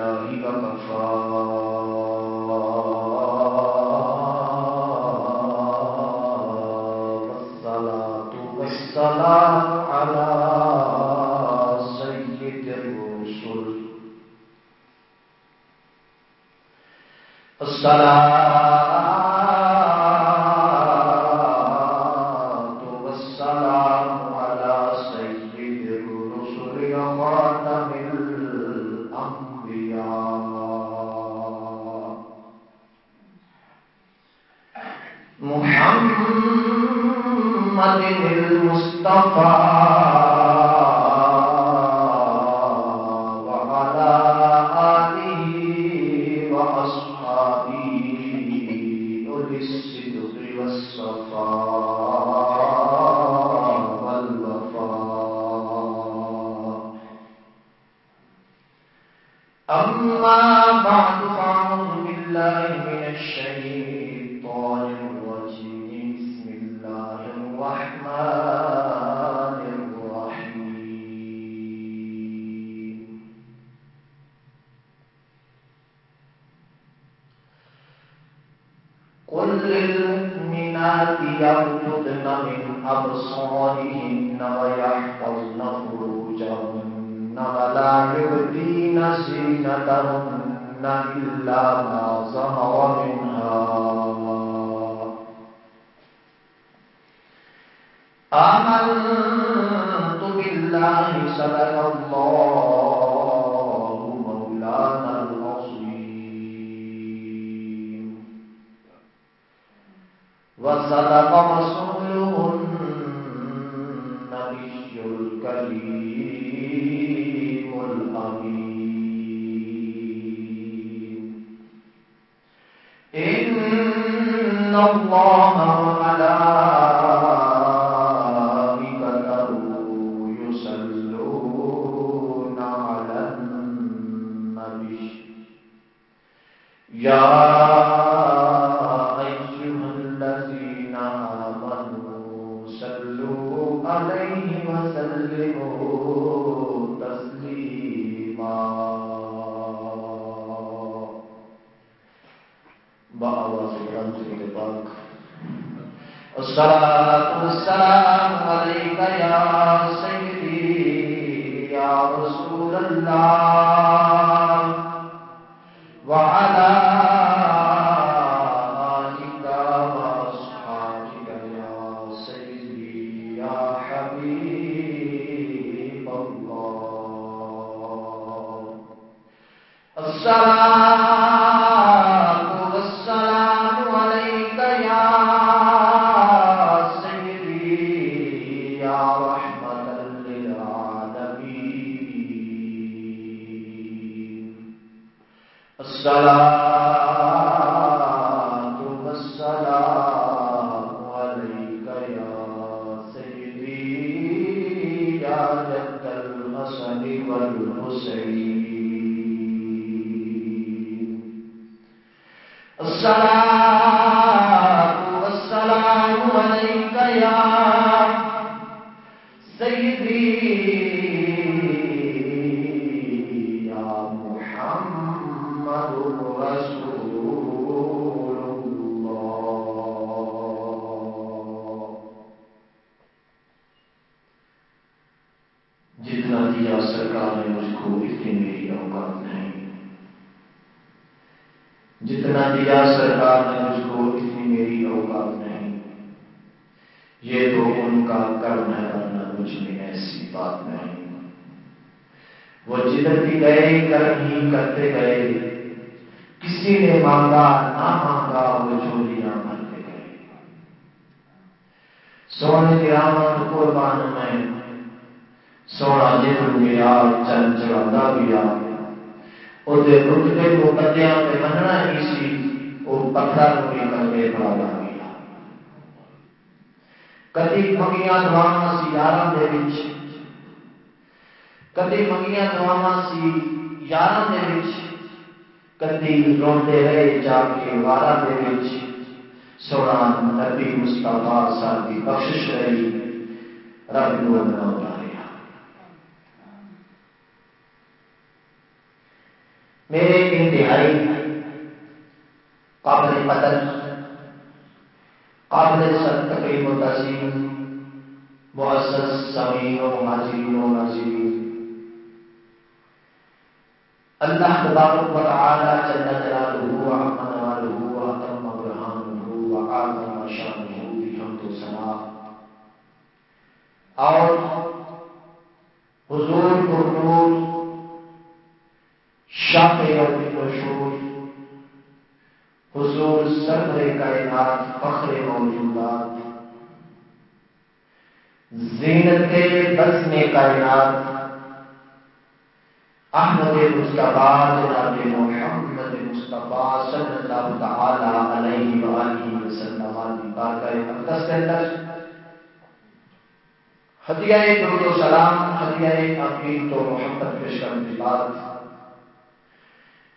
بالله وكفى والصلاة والسلام على سيد الرسل. الصلاة الصلاة والسلام عليك يا سيدي يا رسول الله. یہ تو ان کا کرم ہے، ورنہ مجھ میں ایسی بات نہیں۔ وہ جدھر بھی گئے کرم ہی کرتے گئے۔ کسی نے مانگا، نہ مانگا، وہ چوریاں بھرتے گئے۔ سونے کی آمد قربان میں، سونا جن گیا چل چلا گیا۔ وہ رکتے کو کدیا میں بننا ہی سی، وہ پتھر بھی کلے پڑا کدی منگیاں دعاواں سی یاراں کدی منگیاں دعاواں سی یاراں دے وچ۔ کدی روندے رہے جا کے وارا دے وچ۔ سونا نبی مصطفیٰ صاحب کی بخشش رہی۔ رب نو رہا۔ میرے انتہائی قابل قدر قابل سر تقریب و تسلیم معزز سمین و مہاجرین و ناظرین. اللہ تبارک و تعالی جل جلالہ و عظم نوالہ و اتم برہانہ و اعظم شانہ بحمد و ثنا اور حضور پر شاہ یوم مشہور حضور سرور کائنات فخر موجودات زینت بزم کائنات۔ احمد مصطفیٰ جناب محمد مصطفیٰ صلی اللہ تعالی علیہ وآلہ وسلم۔ کی بارگاہ مقدس کے اندر۔ ہدیہ درود و سلام ہدیہ امین تو محمد پیش کرنے کے بعد۔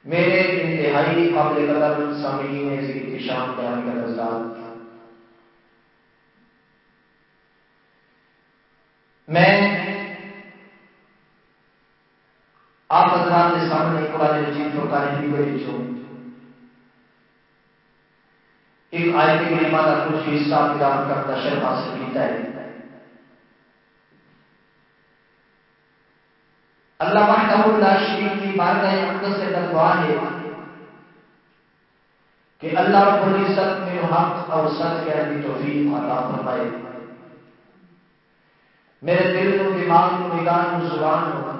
میرے انتہائی قابل قدر سامعین ذکر کی شام بیان کا نظر میں آپ حضرات کے سامنے قرآن مجید کو فرقان بھی بڑی چھو ایک آیت کریمہ کا کچھ حصہ قرآن کا تشر حاصل کیتا ہے۔ اللہ وحدہ اللہ شریف کی بارگاہ مقدس سے دعا ہے۔ کہ اللہ رب العزت میں حق اور سچ کے علی توفیق عطا فرمائے میرے دل کو، دماغ کو، نگاہ کو، زبان کو،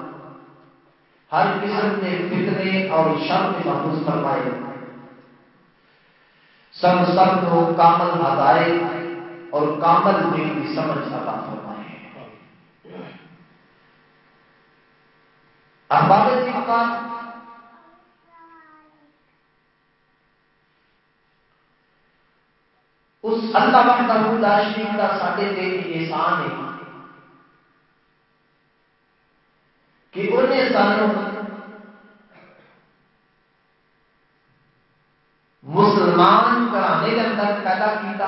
ہر قسم کے فتنے اور شر سے محفوظ فرمائے سب سب کو کامل ہدایت اور کامل دل کی سمجھ عطا فرمائے احباب مقام۔ اس اللہ وحدہ لا شریک کا ساڈے تے احسان ہے۔ کہ انہیں سانوں مسلمان کرانے کے اندر پیدا کیتا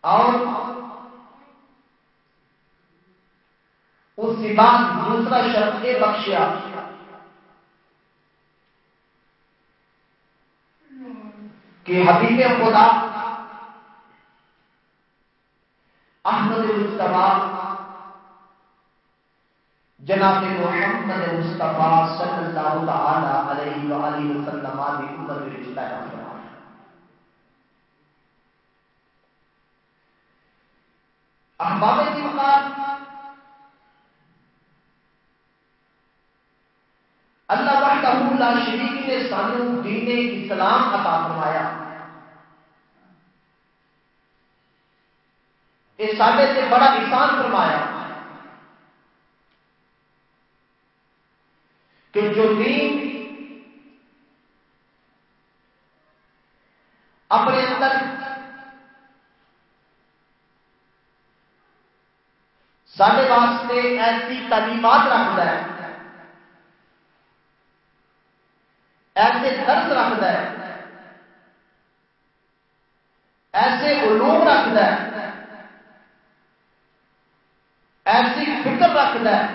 اور اس بعد دوسرا شرط یہ بخشیا۔ کہ حبیب خدا احمد مصطفیٰ، جناب محمد مصطفیٰ صلی اللہ تعالی علیہ وآلہ وسلم کی امت میں پیدا فرمایا احباب کی مقام اللہ وحدہ لا شریک نے سانو دین اسلام عطا فرمایا۔ یہ سارے سے بڑا احسان فرمایا کہ جو دین اپنے اندر سارے واسطے ایسی تعلیمات رکھتا ہے ایسے درد رکھتا ہے۔ ایسے علوم رکھتا ہے۔ ایسی فکر رکھتا ہے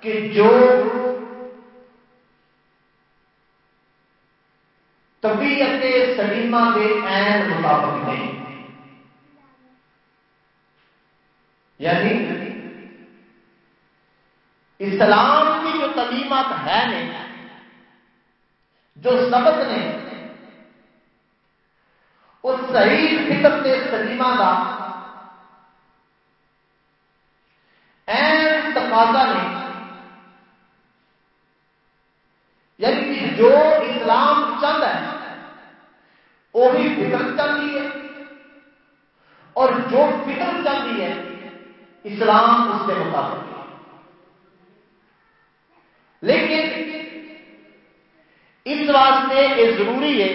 کہ جو طبیعت سلیمہ کے عین مطابق نہیں یعنی اسلام ہے نے جو سبق نے اس صحیح فکر کے سلیمہ کا تقاضا نہیں یعنی کہ جو اسلام چند ہے وہی فکر چاہتی ہے اور جو فکر چاہتی ہے اسلام اس کے مطابق ہے۔ لیکن اس واسطے یہ ضروری ہے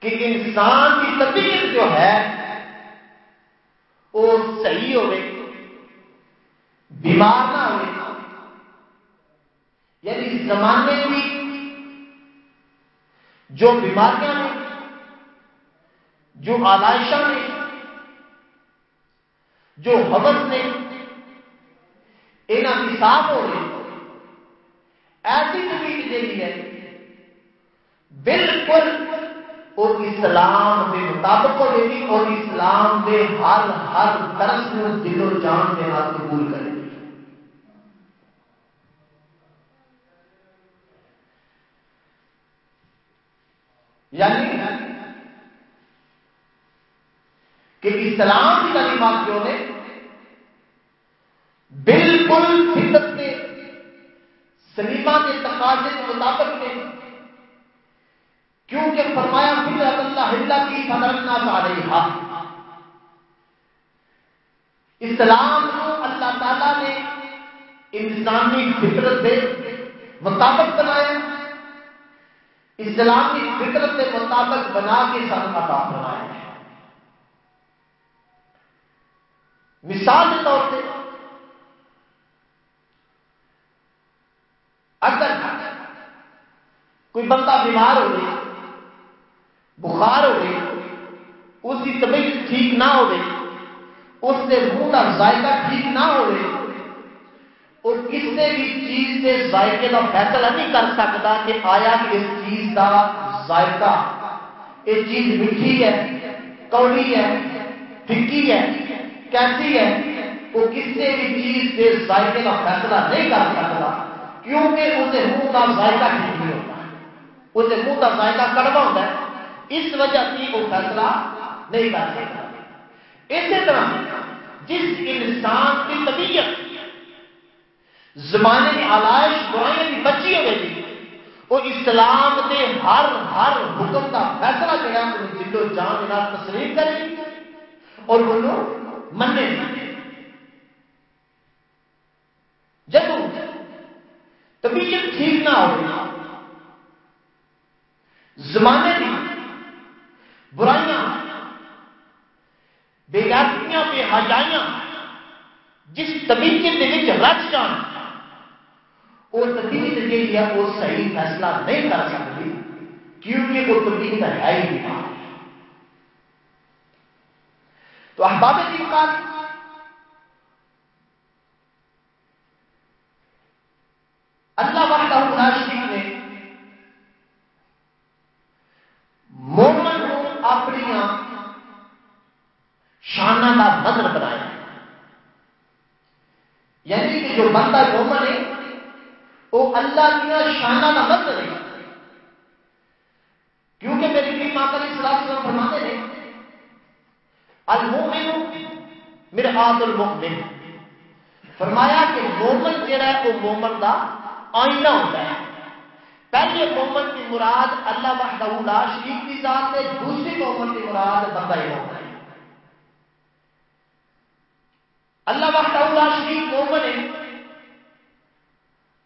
کہ انسان کی طبیعت جو ہے وہ صحیح ہوئے، بیمار نہ ہوئے۔ یعنی زمانے کی جو بیماریاں ہیں، جو آلائشاں ہیں، جو حبس نے یہاں کی صاف ہو رہے ایسی تبلیغ جی ہے۔ بالکل اور اسلام کے مطابق ہو رہی اور اسلام کے ہر ہر درس میں دل و جان کے ہاتھ قبول کرے۔ یعنی کہ اسلام کی تعلیمات جو نے بالکل فطرت کے سلیما کے تقاضے کے مطابق نے کیونکہ فرمایا فطرت اللہ اللہ کی فنرنا پا رہی اسلام کو اللہ تعالی نے انسانی فطرت سے مطابق بنایا۔ اسلامی فطرت کے مطابق بنا کے سن عطا فرمایا ہے مثال کے طور پہ اگر کوئی بندہ بیمار ہو گئی بخار ہو گئی اس کی طبیعت ٹھیک نہ ہو گئی اس سے منہ کا ذائقہ ٹھیک نہ ہو گئی اور کسی بھی چیز کے ذائقے کا فیصلہ نہیں کر سکتا کہ آیا کہ اس چیز کا ذائقہ، یہ چیز میٹھی ہے، کوڑی ہے پھکی ہے، کیسی ہے، وہ کسی بھی چیز کے ذائقے کا فیصلہ نہیں کر سکتا، کیونکہ اسے منہ کا ذائقہ ٹھیک اسے منہ کا ذائقہ کڑوا ہوتا ہے، اس وجہ سے وہ فیصلہ نہیں کر سکتا۔ اسی طرح جس انسان کی طبیعت زمانے کی آلائش برائیاں کی بچی ہو گئی وہ اسلام کے ہر ہر حکم کا فیصلہ کیا دل و جان کے تسلیم کرے اور بولو منے جب طبیعت ٹھیک نہ ہو زمانے کی برائیاں بے بے حجائیاں جس طبیعت کے رچ جان، وہ طبیعت جی ہے وہ صحیح فیصلہ نہیں کر سکتی، کیونکہ وہ طبیعت ہے ہی نہیں۔ تو احباب کی بات اللہ وحدہ لا شریف نے مومن کو اپنی شانہ کا بدل بنایا یعنی کہ جو بندہ مومن ہے، وہ اللہ دیا شانہ کا مت نہیں کیونکہ میری بھی ماں کری سلام سلام فرماتے ہیں المومن میرے آد المؤمن۔ فرمایا کہ مومن جہا ہے، وہ مومن کا آئینہ ہوتا ہے۔ پہلے مومن کی مراد اللہ وحدہ لا شریف کی ذات ہے، دوسری مومن کی مراد بندہ ہی ہوتا ہے۔ اللہ وحدہ لا شریف مومن ہے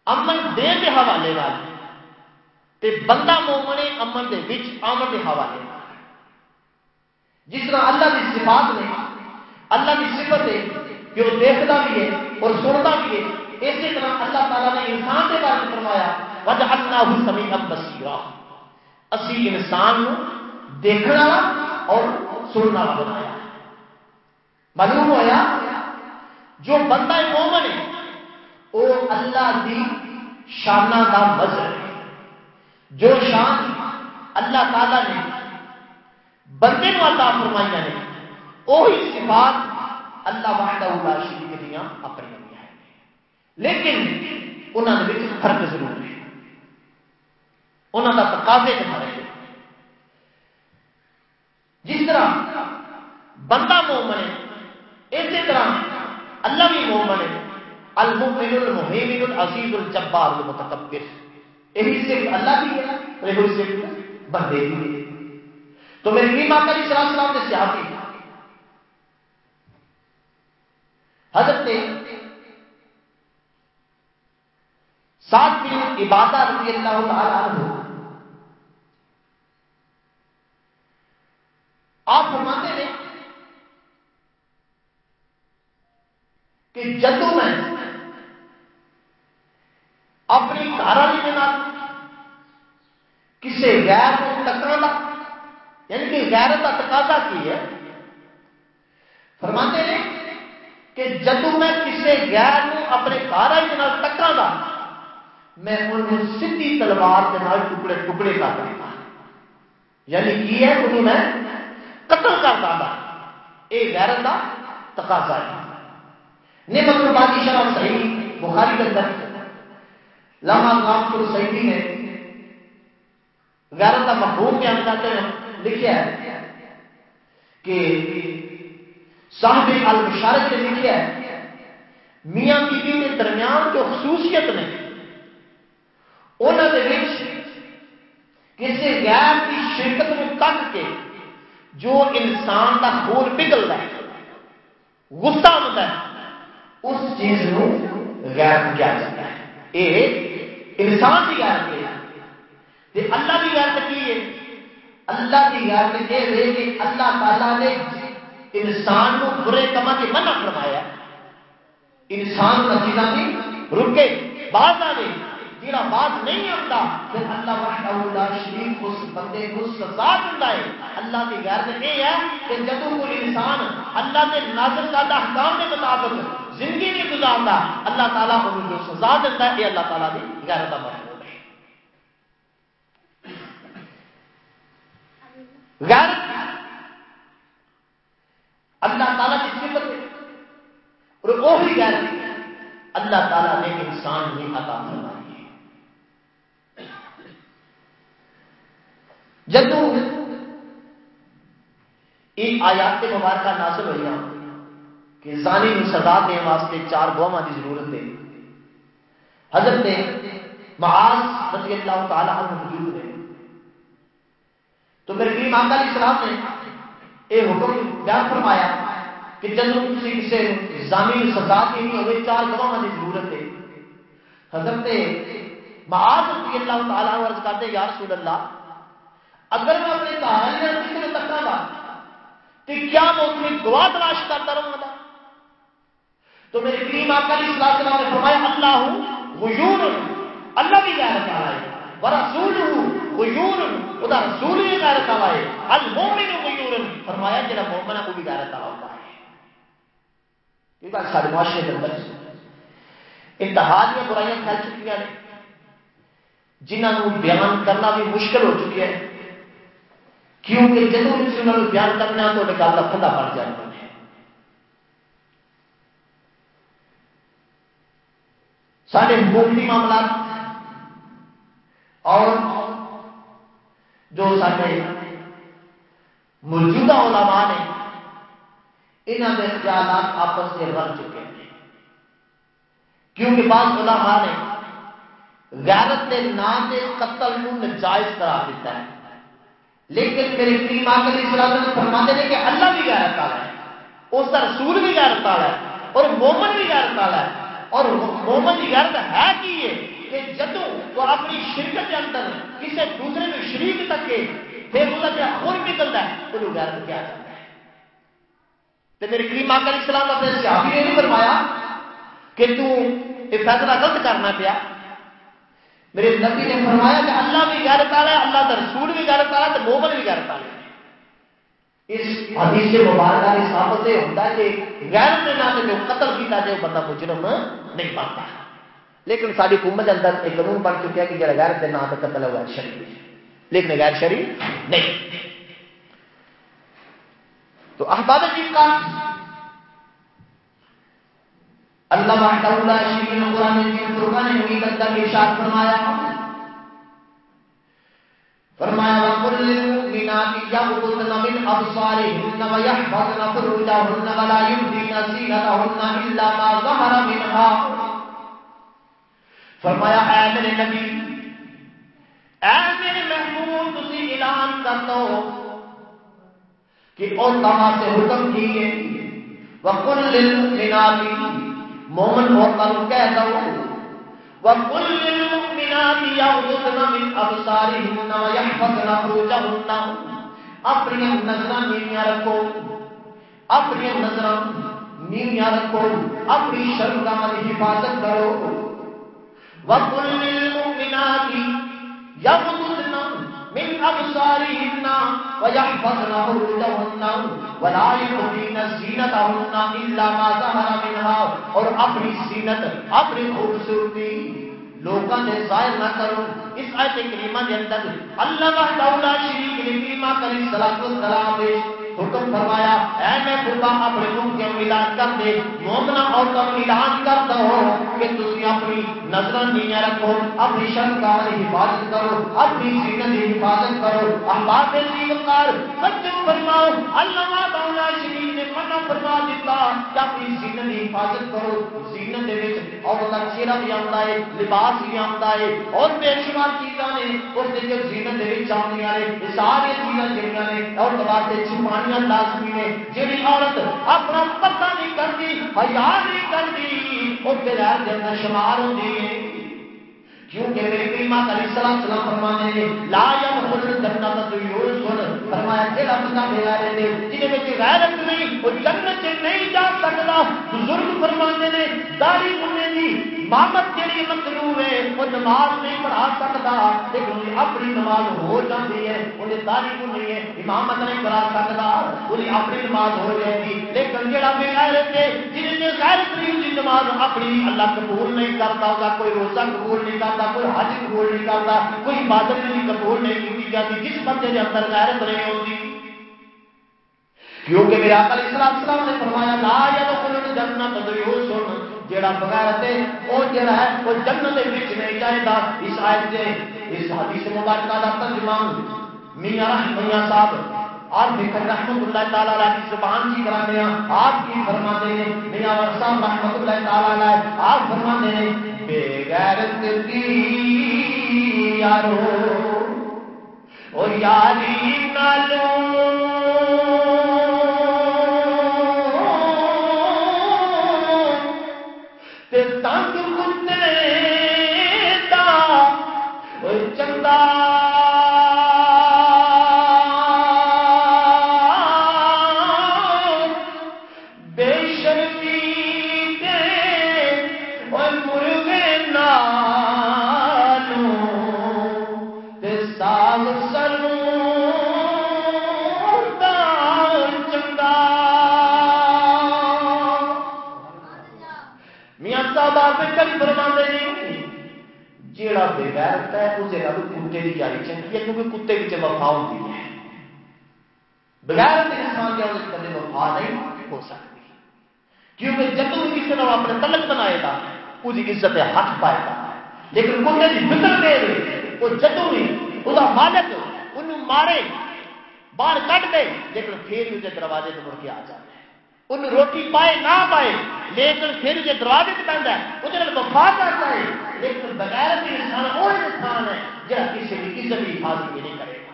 امن دے کے حوالے والے تے بندہ مومنے امن دے وچ آمن دے حوالے جس طرح اللہ کی صفات نے، اللہ کی صفت ہے کہ وہ دیکھتا بھی ہے اور سنتا بھی ہے۔ اسی طرح اللہ تعالیٰ نے انسان کے بارے میں فرمایا وجہ اللہ سمی اب بسیرا اسی انسان دیکھنا اور سننا بنایا۔ معلوم ہوا؟ جو بندہ مومن ہے وہ اللہ دی شانہ کا مظہر ہے۔ جو شان اللہ تعالی نے بندے کو عطا فرمائی نے وہی صفات اللہ وحدہ اللہ شریف دیا اپنی لیکن انہوں نے فرق ضرور ہے۔ انہوں کا تقاضے کے فرق ہے جس طرح بندہ مومن ہے، اسی طرح اللہ بھی مومن ہے۔ المؤمن المهيمن العزيز الجبار المتکبر یہی صرف اللہ کی ہے اور یہی صرف بندے کی ہے. تو میرے نبی ماں علیہ السلام السلام نے صحابی حضرت سات بن عبادہ رضی اللہ تعالی عنہ، آپ فرماتے ہیں کہ جدو میں اپنی گھر والی کے نام یعنی کسی غیر کو یعنی کہ غیرت تقاضا کی ہے فرماتے ہیں کہ جدو میں کسی غیر نو اپنے گھر ٹکا گا میں انہوں سیدھی تلوار کے نال ٹکڑے ٹکڑے کر دوں یعنی کی ہے انہوں میں قتل کر دوں یہ غیرت کا تقاضا ہے۔ نعمت الباقی شرح صحیح بخاری کے اندر، لمحہ نام کو سیدی نے غیرت کا مفہوم بیان کرتے ہیں۔ لکھا ہے کہ صاحب المشارت نے لکھا ہے، میاں بیوی کے درمیان جو خصوصیت نے انہوں کسی غیر کی شرکت میں تک کے جو انسان کا خون پگلتا ہے، غصہ ہوتا ہے، اس چیز کو غیر کیا جاتا ہے۔ یہ انسان کی غیر ہے۔ تے اللہ کی غیر کی ہے؟ اللہ کی غیر یہ ہے کہ اللہ تعالیٰ نے انسان کو برے کما کے منع فرمایا انسان کا چیزاں بھی رکے بعض آ گئی جہاں بات نہیں آتا پھر اللہ وحدہ اللہ شریف اس بندے کو سزا دیتا ہے۔ اللہ کی غیرت یہ ہے کہ جب کوئی انسان اللہ کے نازل کردہ احکام کے مطابق زندگی نہیں گزارتا، اللہ تعالیٰ کو جو سزا دیتا ہے۔ یہ اللہ تعالیٰ کی غیرت کا مطلب ہے اللہ تعالیٰ کی صفت ہے اور وہ بھی غیرت اللہ تعالیٰ نے انسان میں عطا فرمائی ہے جدو یہ آیات مبارکہ نازل ہوئی کہ زانی نو سزا دے واسطے چار گواہ کی ضرورت ہے۔ حضرت معاذ رضی اللہ تعالی عنہ موجود تو میرے کریم آقا علیہ السلام نے یہ حکم بیان فرمایا کہ جب کسی کسی زانی نو سزا دینی ہوئے چار گواہ کی ضرورت ہے۔ حضرت معاذ رضی اللہ تعالی عنہ عرض کرتے یا رسول اللہ، اگر میں اپنے کہانی کسی کو تکا گا تو کیا میں اس میں گواہ تلاش کرتا رہوں گا؟ تو میرے کریم آقا علیہ السلام نے فرمایا، اللہ ہوں، غیور اللہ بھی غیرت والا ہے ورسول ہوں غیور خدا رسول بھی غیرت والا ہے المومن غیور فرمایا جڑا مومن ہے، وہ بھی غیرت والا ہوتا ہے. یہ بات سارے معاشرے کے اندر انتہا میں برائیاں پھیل چکی ہیں جنہوں بیان کرنا بھی مشکل ہو چکی ہے. کیونکہ جب کسی انہوں بیان کرنا تو گل کا پتا پڑ جاتا ہے سارے حکومتی معاملات اور جو سارے موجودہ علماء نے انہوں نے خیالات آپس سے رل چکے ہیں۔ کیونکہ بعض علماء نے غیرت کے نام سے قتل نجائز کرا دیتا ہے۔ لیکن میرے کریم آقا علیہ السلام فرماتے ہیں کہ اللہ بھی غیرت والا ہے، اس کا رسول بھی غیرت والا ہے اور مومن بھی غیرت والا ہے۔ اور مومن کی غیرت ہے کی یہ؟ کہ جدو وہ اپنی شرکت کے اندر کسی دوسرے میں شریک تک کے پھر وہ جب خون نکلتا ہے تو وہ غیرت کیا جاتا ہے؟ تو میرے کریم آقا علیہ السلام اپنے صحابی نے نہیں فرمایا کہ تو یہ فیصلہ غلط کرنا پیا؟ میرے نبی نے فرمایا کہ اللہ بھی غیرت والا ہے، اللہ کا رسول بھی غیرت والا ہے تو مومن بھی غیرت والا ہے۔ اس حدیث مبارکہ کی ثابت ہوتا ہے کہ غیرت کے نام جو قتل کیا جائے، وہ بندہ مجرم نہیں پاتا لیکن ساری حکومت اندر ایک قانون بن چکا ہے کہ جڑا غیرت کے نام قتل ہے وہ شریف لیکن غیر شریف نہیں۔ تو احباب جی کا اللہ وحدہ لا شریک له قرآن میں فرقان حمید اندر ارشاد فرمایا فرمایا، وقل للمؤمنات يغضضن من ابصارهن ويحفظن فروجهن ولا يبدين زينتهن الا ما ظهر منها فرمایا، اے میرے نبی، اے میرے محبوب، تسی اعلان کر دو کہ اور عورتوں سے حکم کیے۔ وقل للمؤمنات، مومن عورتوں کو کہہ دو۔ وَقُلْ لِلْمُؤْمِنَاتِ يَغْضُضْنَ مِنْ أَبْصَارِهِنَّ وَيَحْفَظْنَ فُرُوجَهُنَّ۔ اپنی نظراں نیویاں رکھو۔ اپنی نظراں نیویاں رکھو۔ اپنی شرمگاہ کی حفاظت کرو۔ وَقُلْ لِلْمُؤْمِنَاتِ يَغْضُضْنَ مِنْ اور اپنی زینت، اپنی خوبصورتی لوگوں نے ظاہر نہ کرو۔ اس آیت کریمہ کے اندر اللہ وحدہ شریک کریمہ علیہ الصلوۃ والسلام حکم فرمایا، اے میں خدا اپنے منہ کے اعلان کر دے مومنا اور کا اعلان کر دو، کہ تسی اپنی نظر نیاں رکھو، اپنی شرم کا حفاظت کرو، اپنی زینت کی حفاظت کرو۔ احباب دی وقار سچ فرماؤ، اللہ تعالی شریف منع فرما دیتا کہ اپنی زینت کی حفاظت کرو؟ زینت دے وچ اور دا چہرہ بھی آندا ہے، لباس بھی آندا ہے، اور بے شمار چیزاں نے، اس دے زینت دے وچ آندیاں نے ساری چیزاں جڑیاں نے، اور دوبارہ چھپانے بیماریاں لازمی نے، جیڑی عورت اپنا پتہ نہیں کرتی، حیا نہیں کرتی وہ بغیر جنت شمار ہوتی ہے۔ کیونکہ میرے کریمہ علیہ السلام سلام فرمانے نے لا يدخل الجنت یوسف فرمایا کہ رب کا بھیجا رہے نے جنہیں میں غیرت نہیں، وہ جنت نہیں جا سکتا۔ بزرگ فرمانے نے داڑھی مننے دی امامت جڑی مکرو ہے، وہ نماز نہیں پڑھا سکتا۔ لیکن اپنی نماز ہو جاتی ہے، انہیں داری کو نہیں ہے امامت نہیں پڑھا سکتا، انہیں اپنی نماز ہو جائے گی لیکن جڑا بے غیرت ہے جن نے غیرت نہیں نماز اپنی اللہ قبول نہیں کرتا ہوگا کوئی روزہ قبول نہیں کرتا۔ کوئی حج قبول نہیں کرتا، کوئی عبادت نہیں، قبول نہیں کی جاتی، جس بندے کے اندر غیرت نہیں ہوتی۔ کیونکہ میرے میرا علیہ السلام نے فرمایا، لا یا تو کل يدخل الجنہ یوسف جڑا بغیر تے او جڑا ہے او جنت دے وچ نہیں جائے گا اس ایت دے، اس حدیث مبارکہ دا ترجمہ میاں رحمۃ صاحب اور دیکھیں رحمت اللہ تعالی علیہ کی زبان جی کرانے ہیں آپ کی فرماتے ہیں، میاں صاحب رحمت اللہ تعالی علیہ، آپ فرماتے ہیں بے غیرت کی یارو اور یاری نالوں کبھی فرمانے نہیں جیڑا بے بیرتا ہے، اسے رب کتے کی یاری چنگی ہے، کیونکہ کتے کی وفا ہوتی ہے۔ بغیر انسان کے کبھی وفا نہیں ہو سکتی۔ کیونکہ جب تم کسی نے اپنے تلک بنائے گا اس عزت ہاتھ پائے گا۔ لیکن کتے کی فکر دے رہے وہ جدو نہیں وہ مالک انہوں مارے، باہر کٹ دے، لیکن پھر اسے دروازے سے مڑ کے آ جائے ان روٹی پائے نہ پائے، لیکن پھر یہ دروازے سے پہنتا ہے وہ وفا کرتا ہے، لیکن بغیر انسان وہ انسان ہے جہاں کسی بھی عزت کی حفاظت بھی نہیں کرے گا۔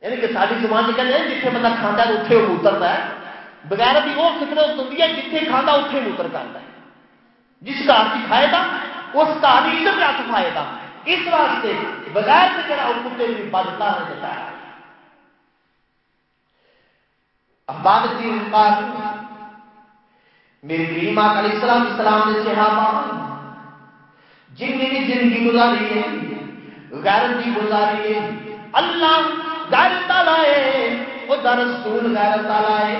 یعنی کہ ساری زبان جی سے کہتے ہیں جتنے بندہ کھانا ہے اتنے وہ اترتا ہے۔ بغیر بھی وہ فطرت ہوتی ہے جتنے کھانا اتنے اتر کرتا ہے۔ جس کا کی کھائے گا، اس کا بھی عزت ہاتھ کھائے گا۔ اس واسطے بغیر سے جڑا وہ کتے بھی بدتا ہے دیتا ہے۔ عبادت کی میری کریمہ علیہ السلام السلام نے صحابہ جن نے بھی زندگی گزاری ہے غیرت کی گزاری ہے۔ اللہ غیرت لائے وہ درسول غیرت لائے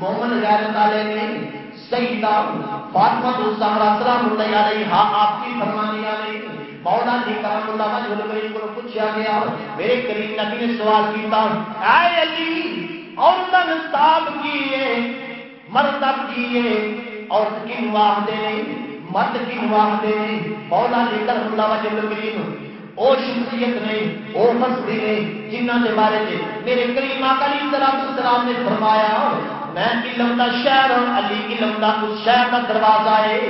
مومن غیرت والے نے سیدہ فاطمہ تو زہرا سلام اللہ علیہ ہاں آپ کی فرمانی علیہ مولا جی کرم اللہ وجہ کریم کو پوچھا گیا۔ میرے کریم نبی نے سوال کیتا۔ اے علی عورتن صاحب کیے مردب کیے، عورت کی نواہ مرد کی نواہ دے مولا لے کر اللہ وجل کریم او شخصیت نہیں او ہستی نہیں جنہ کے بارے میں میرے کریم آقا علیہ السلام السلام نے فرمایا، میں علم دا شہر اور علی علم دا اس شہر دا دروازہ ہے۔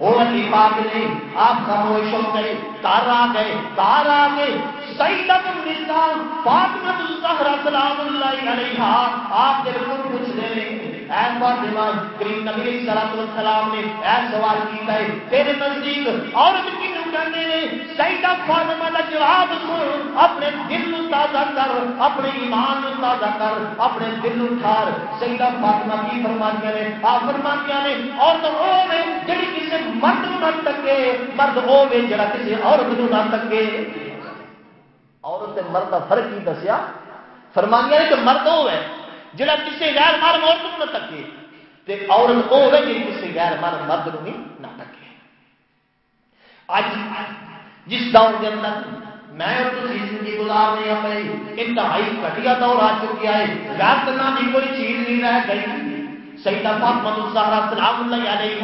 او علی پاک نے آپ خاموش ہو گئے تارا گئے تارا گئے۔ سیدت النساء فاطمہ الزہرا سلام اللہ علیہا، آپ کے بالکل کچھ دے لیں رہے اے فاطمہ کریم نبی علیہ الصلوۃ والسلام نے اے سوال کیتا ہے، تیرے نزدیک عورت کی کہنے نے سیدہ فاطمہ کا جواب سن اپنے دل نو تازہ کر، اپنے ایمان نو تازہ کر، اپنے دل نو ٹھار۔ سیدہ فاطمہ کی فرماتی نے آپ فرماتی نے اور تو او نے جڑی کسی مرد نو نہ تکے مرد او وے جڑا کسی عورت نو نہ تکے عورت مرد کا فرق ہی دسیا؟ فرمانیا کہ مرد وہ ہے۔ جڑا کسی غیر مار عورت نہ تکے، تے عورت وہ ہے جی کسی غیر مار مرد نہیں نہ تکے۔ اج جس دور کے اندر میں اور تو زندگی گزارنے پہ انتہائی گھٹیا دور آ چکی ہے۔ غیر کرنا کی کوئی چیز نہیں رہ گئی۔ سیدہ فاطمہ الزہرا سلام اللہ علیہ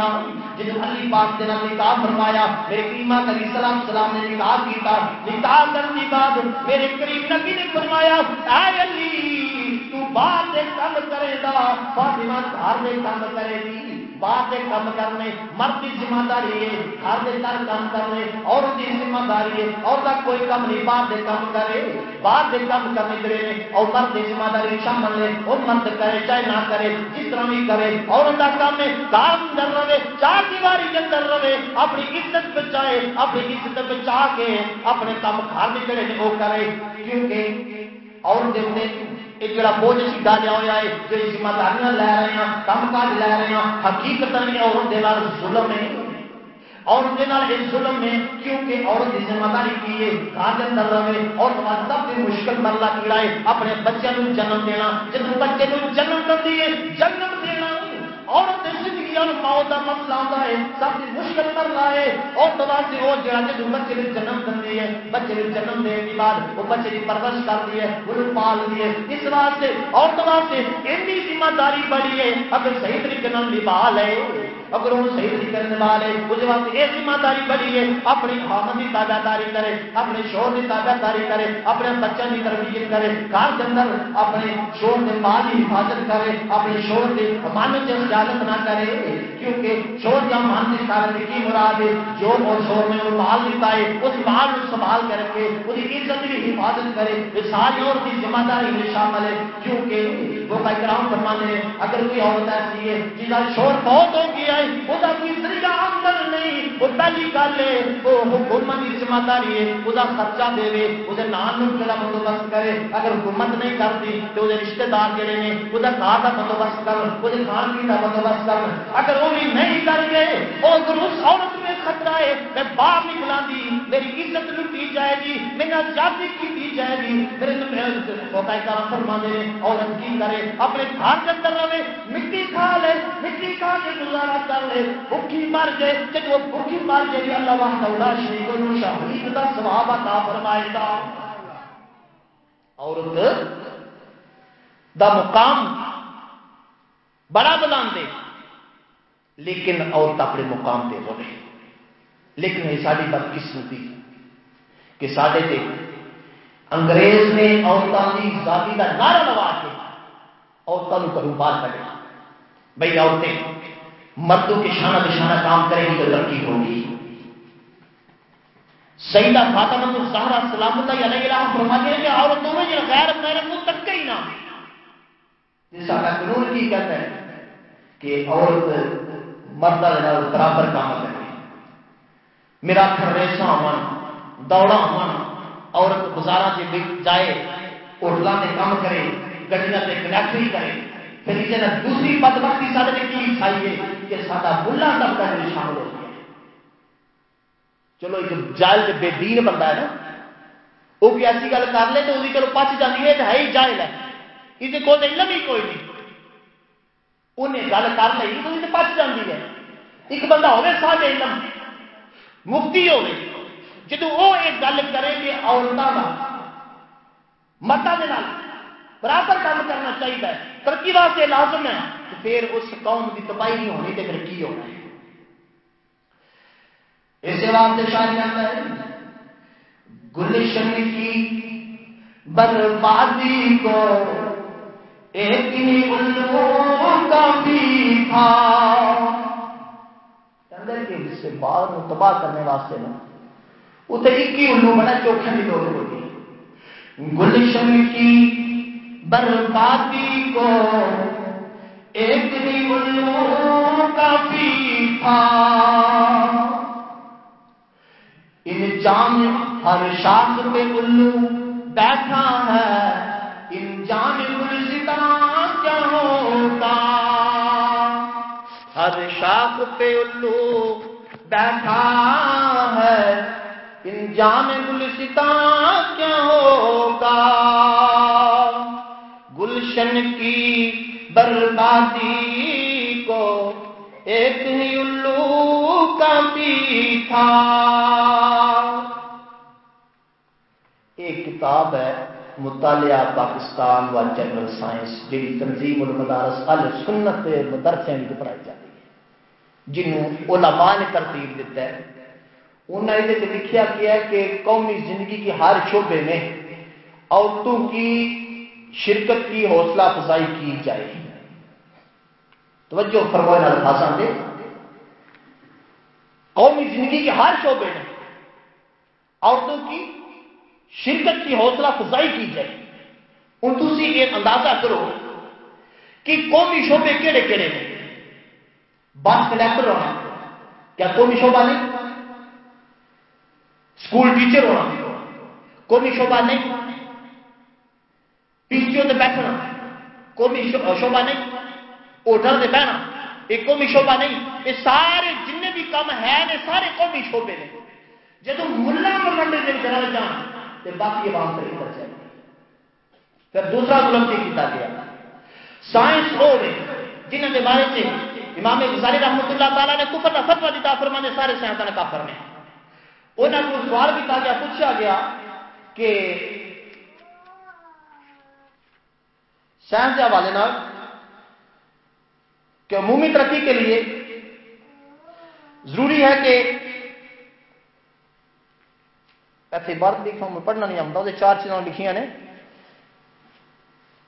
جن علی پاک نے نکاح فرمایا، میرے کریمہ علیہ السلام سلام نے نکاح کیتا، نکاح کرنے کے بعد میرے کریم نبی نے فرمایا، اے علی! تو بعد کم کرے گا فاطمہ گھر دے کم کرے گی باہر کے کام کرنے مرد کی ذمہ داری ہے گھر کے در کام کرنے عورت کی ذمہ داری ہے عورت کوئی کام نہیں باہر کے کام کرے باہر کے کام کرنے کرے اور مرد کی ذمہ داری شامل ہے وہ مرد کرے چاہے نہ کرے جس طرح بھی کرے عورت کا کام ہے کام کر رہے چار دیواری کے اندر رہے اپنی عزت بچائے اپنی عزت بچا کے اپنے کام گھر میں کرے وہ کرے کیونکہ اور دیکھتے یہ جڑا بوجھ اسی لیا ہوا ہے جی ذمہ داریاں لے رہے ہیں کام کاج لے رہے ہیں حقیقت میں عورت کے ظلم ہے عورت کے ظلم ہے کیونکہ عورت کی ذمہ داری کی ہے گھر کے اندر رہے اور سب سے مشکل مرلہ کیڑا ہے اپنے بچے کو جنم دینا جب بچے کو جنم کر دیے جنم دینا عورت زندگی اور موت کا مسئلہ آتا ہے، سب سے مشکل کر رہا ہے اور تو سے وہ جڑا جو بچے نے جنم دے ہے، بچے نے جنم دینے کے بعد وہ بچے کی پرورش کرتی ہے، وہ پال دی ہے۔ اس واسطے عورت واسطے ایسی ذمہ داری بڑی ہے، اگر صحیح طریقے نبھا لے۔ اگر وہ صحیح کرنے والے اس وقت یہ ذمہ داری بڑی ہے، اپنی خامن کی تابع داری کرے، اپنے شور کی تابع داری کرے، اپنے بچوں کی تربیت کرے، گھر کے اندر اپنے شور کے مال کی حفاظت کرے، اپنے شور کے من کی اجازت نہ کرے، کیونکہ شور یا من کی حفاظت کی مراد ہے، جو اور شور میں وہ مال دیتا ہے، اس مال کو سنبھال کر رکھے اس کی عزت کی حفاظت کرے، یہ ساری اور کی ذمہ داری میں شامل ہے، کیونکہ وہ کرام فرمانے اگر کوئی عورت ایسی ہے جس کا شور بہت ہو گیا ہے وہ تیسری آمدن نہیں، وہ پہلی گل ہے، وہ حکومت کی ذمہ داری ہے وہ خرچہ دے وہ نان کا بندوبست کرے۔ اگر حکومت نہیں کرتی تو وہ رشتے دار جڑے نے وہ کار کا بندوبست کر وہ کھان پی کا بندوبست کر۔ اگر وہ بھی نہیں کر گئے اور اس عورت میں خطرہ ہے، میں باہر نکلا دی میری عزت لٹی جائے گی میرا جاتی کی جائے گی۔ میرے ہوتا ہے فرما دے عورت کی کرے، اپنے گھر کے اندر رہے، مٹی کھا لے، مٹی کھا کے گزارا کر لے۔ بھوکی مر جائے، جب وہ بھوکی مر جائے اللہ وحدہ لا شریک له شہید دا ثواب عطا فرمائے گا۔ عورت دا مقام بڑا بلان دے لیکن عورت اپنے مقام تے رہے لیکن یہ ساری بدقسمتی کہ سارے تے انگریز نے عورتوں کی ذاتی کا نعرہ لوا کے عورتوں کو گھروں باہر کرے بھائی، عورتیں مردوں کے شانہ بشانہ کام کرے گی تو ترقی ہوگی۔ سیدہ فاطمہ الزہرا سلام اللہ علیہ السلام فرماتے ہیں کہ عورتوں میں یہ غیر میرے منہ تک کا ہی نہ جیسا کا قانون کی کہتا ہے کہ عورت مرد برابر کام کرے۔ میرا خریسا من دوڑا من عورت گزارا جی سے جائے ہوٹلوں سے کام کرے، گڈیاں سے کنیکٹری کرے، پھر اسے نے دوسری بدبختی سارے کی کھائی ہے کہ سارا بلا تب کا شامل ہو گیا۔ چلو ایک جائل سے بے دین بندہ ہے نا وہ بھی ایسی گل کر لے تو وہ چلو پچ جاتی ہے ہے ہی جائل ہے۔ یہ کوئی علم ہی کوئی نہیں۔ انہیں گل کر لی تو پچ جاتی ہے۔ ایک بندہ ہوگا سارے علم مفتی ہوگی۔ جدو وہ ایک گل کرے کہ عورتوں کا متا برابر کام کرنا چاہیے ترقی واسطے لازم ہے، تو پھر اس قوم کی تباہی نہیں ہونی تو پھر کی ہونا ہے؟ اس واسطے شاید جاتا ہے، گلشن کی بربادی کو ایک ہی کا بھی تھا اندر کے حصے بعد میں تباہ کرنے واسطے نا اتنے ایک ہی الو بڑا چوکھا نہیں لوگ ہوتی گلشن کی بربادی کو ایک ہی الو کافی تھا۔ ان جان ہر شاخ پہ الو بیٹھا ہے۔ ان جان گلزدہ ہر شاخ پہ الو بیٹھا ہے۔ ان جان گلزدہ گلستان کیا ہوگا؟ گلشن کی بربادی کو ایک ہی الو کا بھی تھا ایک کتاب ہے مطالعہ پاکستان و جنرل سائنس جی تنظیم المدارس ال سنت مدرسے میں پڑھائی جاتی ہے۔ جنہوں علماء نے ترتیب دیتا ہے۔ انہوں نے لکھا کیا ہے کہ قومی زندگی کی ہر شعبے میں عورتوں کی شرکت کی حوصلہ افزائی کی جائے توجہ فرمائے الفاظ دے۔ قومی زندگی کے ہر شعبے میں عورتوں کی شرکت کی حوصلہ افزائی کی جائے ان تھی یہ اندازہ کرو کہ قومی شعبے کہڑے کہڑے ہیں؟ بس کلیکٹر ہونا کیا قومی شعبہ نہیں اسکول ٹیچر ہونا قومی شعبہ نہیں پی سی او بیٹھنا قومی شعبہ نہیں ہوٹل سے بہنا یہ قومی شعبہ نہیں یہ سارے جن بھی کام ہے سارے قومی شعبے نے جب ملا منڈے دن کرا جان تو باقی عوام چاہیے پھر دوسرا ظلم یہ کیا گیا سائنس ہو گئے جنہوں کے بارے سے امام غزالی رحمۃ اللہ تعالیٰ نے کفر کا فتوا دیتا فرمانے سارے سائنس نے کافر نے انہوں کو سوال بھی کہا گیا پوچھا گیا کہ سائنس کے حوالے کہ عمومی ترقی کے لیے ضروری ہے کہ ایسے بات لکھا میں پڑھنا نہیں آتا وہ چار چیزیں لکھیاں نے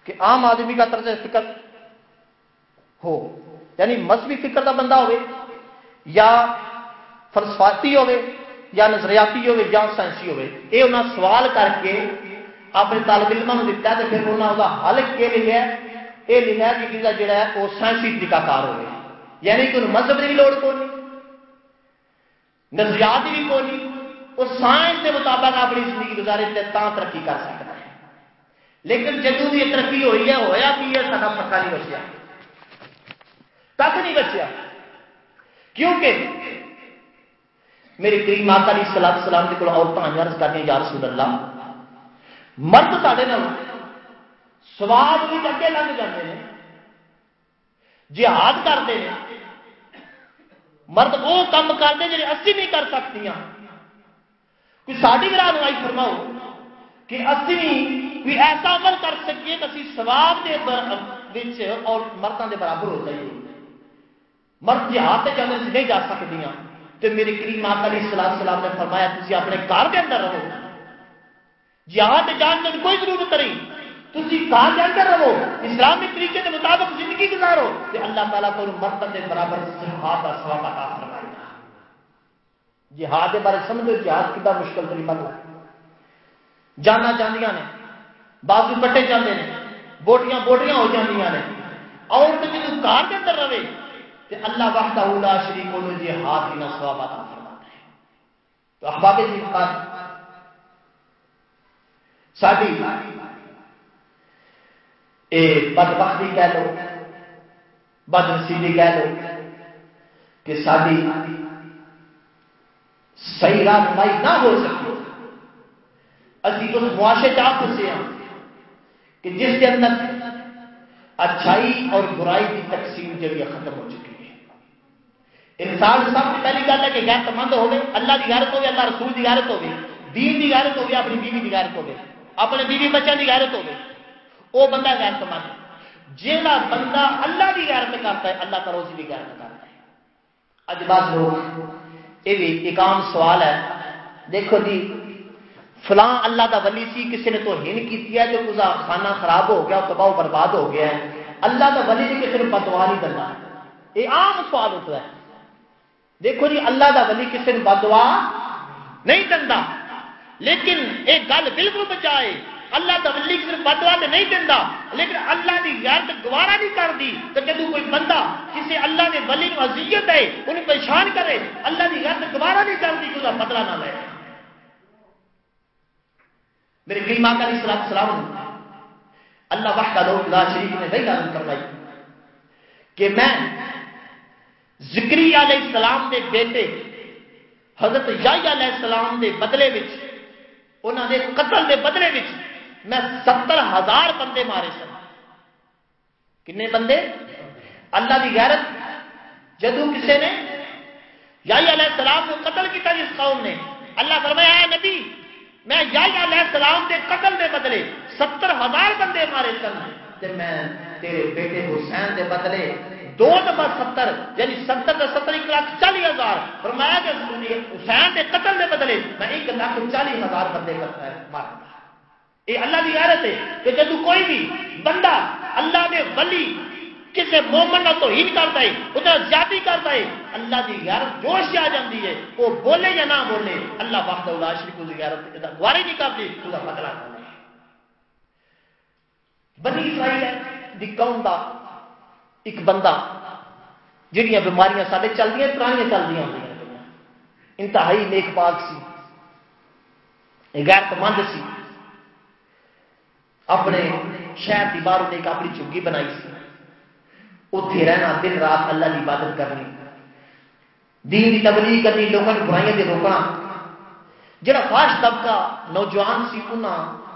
کہ عام آدمی کا طرز فکر ہو یعنی مذہبی فکر کا بندہ ہوئے، یا فلسفاتی ہوئے، یا نظریاتی ہوئے، یا سائنسی ہوئے۔ یہ انہیں سوال کر کے اپنے طالب علموں دیتا ہے تو پھر انہوں نے حل کے لکھا یہ لکھا جی کہ کسی کا جڑا ہے وہ سائنسی طریقہ کار ہوئے۔ یعنی کہ انہوں مذہب کی بھی لوڑ کو نہیں نظریات کی بھی کو نہیں وہ سائنس کے مطابق اپنی زندگی گزارے تا ترقی کر سکتا ہے۔ لیکن جدو بھی ترقی ہوئی ہے ہوا بھی ہے سارا پکا نہیں بچیا۔ تک نہیں بچیا۔ کیونکہ میری کریم ماتا علی سلام سلام کے کو عورتیں عرض کرنے یا رسول اللہ، مرد تے سواد بھی اگے لگ جاتے ہیں جہاد کرتے ہیں مرد وہ کام کرتے جی اسی نہیں کر سکتی کوئی ساری براہ فرماؤ کہ اسی بھی ایسا عمل کر سکیے کہ اسی سواب کے اور مردوں کے برابر ہو جائیے۔ مرد جہاد سے جانے سے نہیں جا سکتی تو میری کریم ماتا علی سلام سلام نے فرمایا تھی اپنے گھر کے اندر رہو۔ جہاد جان کی کوئی ضرورت نہیں۔ تھی کہاں کے اندر رہو۔ اسلامی طریقے کے مطابق زندگی گزارو۔ کہ اللہ تعالیٰ کو مرتب کے برابر جہاد کا سواب عطا فرمائے۔ جہاد کے بارے سمجھو، جہاد کتنا مشکل تری بن جانا جاندیاں نے، بازو کٹے جاتے ہیں بوٹیاں بوٹیاں ہو جاندیاں نے۔ اور جن کار کے اندر رہے کہ اللہ وحدہ لا شریک کو جہاد کی نہ سواب عطا فرماتا ہے تو احباب جی ساری بد بختی کہہ لو بد نصیبی کہہ لو کہ ساری صحیح رہنمائی نہ ہو سکے۔ ابھی اس معاشرے چاہ پھنسے ہیں کہ جس کے اندر اچھائی اور برائی کی تقسیم جو یہ ختم ہو چکی انسان سب سے پہلی گل ہے کہ غیرت مند ہوگی اللہ کی غیرت ہوگی اللہ رسول کی غیرت ہوگی دین کی غیرت ہوگی اپنی بیوی کی غیرت ہوگی اپنے بیوی بچوں کی غیرت ہوگی وہ بندہ غیرت مند جہاں بندہ اللہ کی غیرت کرتا ہے، اللہ کا روزی بھی غیرت کرتا ہے۔ اج بعد لوگ یہ بھی ایک عام سوال ہے، دیکھو جی فلاں اللہ کا ولی سی کسی نے تو ہن کی ہے جو اس کھانا خراب ہو گیا، تباہ برباد ہو گیا ہے۔ اللہ کا ولی بھی کسی نے بدوا نہیں دینا یہ عام سوال ہوتا ہے۔ دیکھو جی اللہ کا ولی کسی نے بدوا نہیں دینا لیکن ایک گل بالکل بچائے اللہ تبلی صرف بدوا تو نہیں دینا لیکن اللہ کی غیرت گوارا نہیں کرتی تو جب کوئی بندہ کسی اللہ نے ولی کو اذیت ہے انہیں پریشان کرے، اللہ کی غیرت گوارا نہیں کرتی کہ بدلا نہ لے۔ میرے گری ماں کا سلام سلام اللہ وقت کا لوگ اللہ شریف نے وہی گل کروائی کہ میں ذکری علیہ السلام دے بیٹے، حضرت یائی علیہ السلام دے بدلے وچ انہوں نے قتل دے بدلے میں میں ستر ہزار بندے مارے سن۔ کنے بندے؟ اللہ کی غیرت۔ جدو کسی نے یا علیہ السلام کو قتل کیا جس قوم نے، اللہ فرمایا ہے نبی، میں یا علیہ السلام کے قتل دے بدلے ستر ہزار بندے مارے سن۔ میں تیرے بیٹے حسین دے بدلے دو دفعہ ستر یعنی ستر کا ستر ایک لاکھ چالی ہزار۔ فرمایا کہ حسین کے قتل دے بدلے میں ایک لاکھ چالی ہزار بندے مارا یہ اللہ کی غیرت ہے کہ جب کوئی بھی بندہ اللہ کے ولی کسی مومن نہ تو ہی کرتا ہے ادھر زیادتی کرتا ہے، اللہ کی غیرت جوش آ جاتی ہے، وہ بولے یا نہ بولے، اللہ وقت اللہ شریف کی غیرت گواری نہیں کرتی اس کا بدلا کرنا بنی اسرائیل دی قوم دا ایک بندہ جہیا بیماریاں سارے چل دیا پرانیاں چل دیا انتہائی نیک پاک سی۔ غیرت مند سی۔ اپنے شہر کی باہر ایک اپنی چگی بنائی سی۔ اتنے رہنا، دن رات اللہ کی عبادت کرنی۔ دین کی تبلیغ کرنی لوگوں کی برائیاں سے روکنا۔ جڑا خاص طبقہ نوجوان سی انہیں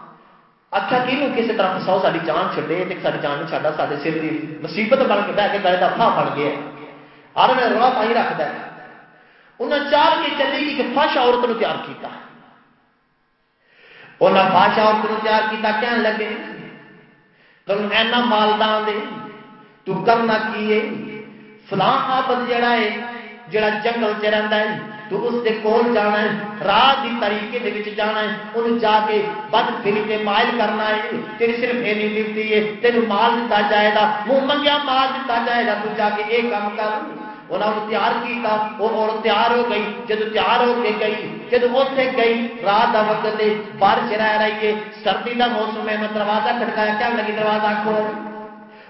اچھا کہ کسی طرح فساؤ ساری جان چھڈے تو ساری جان نہیں چھڈا سارے سر کی مصیبت بن کے بہ کے گلے کا فا بن گیا ہر میں روح پائی رکھتا ہے انہیں چار کے چلی گئی کہ فش عورت نے تیار کیا انہیں فش عورت نے تیار کیا کہنے لگے تم اینا مالدان دے تو کرنا کی فلاں آپت جڑا ہے جڑا جنگل چ رہتا ہے، تو اس دے کول جانا ہے، راہ دی طریقے دے وچ جانا ہے ان جا کے بد پھری تے مائل کرنا ہے، تیری صرف یہ نہیں ملتی ہے تین مال دیتا جائے گا منہ منگیا مال دیتا جائے گا، تو جا کے ایک کام کر۔ انہوں نے تیار کیتا، وہ عورت تیار ہو گئی جب تیار ہو کے گئی جب اتنے گئی رات کا وقت بارش رہ رہی ہے، سردی کا موسم ہے، میں دروازہ کھڑکایا کیا لگی دروازہ کھول۔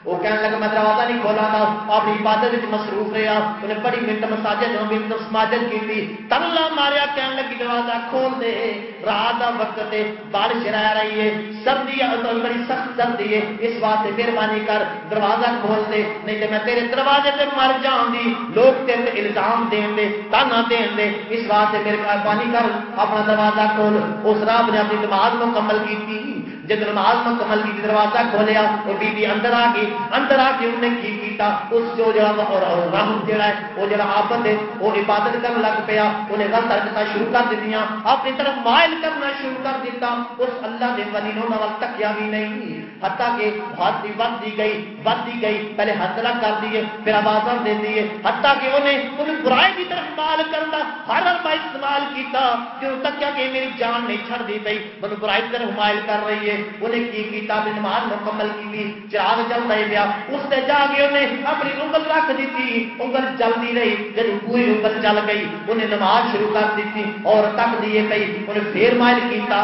وہ کہنے لگا، میں دروازہ نہیں کھولا تھا اپنی عبادت مصروف رہا انہیں بڑی منٹ مساجد جو منٹ سماجت کی تھی۔ تلا ماریا، کہنے لگی، دروازہ کھول دے۔ رات کا وقت ہے بارش رہ رہی ہے۔ سردی بڑی سخت سردی ہے۔ اس واسطے مہربانی کر، دروازہ کھول دے۔ نہیں تو میں تیرے دروازے سے مر جاؤں گی۔ لوگ تیرے الزام دین دے، تانا دین دے۔ اس واسطے میرے مہربانی کر، اپنا دروازہ کھول۔ اس رات نے اپنی نماز مکمل کی تھی۔ جب نماز مکمل کی دروازہ کھولیا وہ بی بی اندر آ گئی، اندر آ کے انہیں کی کیتا، اس جو جڑا اور رحم جڑا ہے، وہ جڑا آفت ہے، وہ عبادت کرنے لگ پیا، انہیں غلط حرکتیں شروع کر دیتیاں اپنی طرف مائل کرنا شروع کر دیتا اس اللہ دے ولی نو نال تکیا بھی نہیں۔ حتیٰ کہ بات دی بد دی گئی بد دی گئی، پہلے حسرہ کر دیے پھر آوازاں دے دیے حتیٰ کہ انہیں انہیں برائی کی طرف مال کرنا ہر ہر استعمال کیتا، جو تکیا کہ میری جان نہیں چھڑ دی پئی من برائی کی طرف مائل کر رہی ہے۔ انہیں کی کیتا اپنی نماز مکمل کی تھی چراغ جل رہے پیا اس سے جا کے انہیں اپنی انگل رکھ دیتی، انگل چلتی رہی جب پوری انگل چل گئی۔ انہیں نماز شروع کر دیتی، اور تک دیے پی انہیں پھر مائل کیتا۔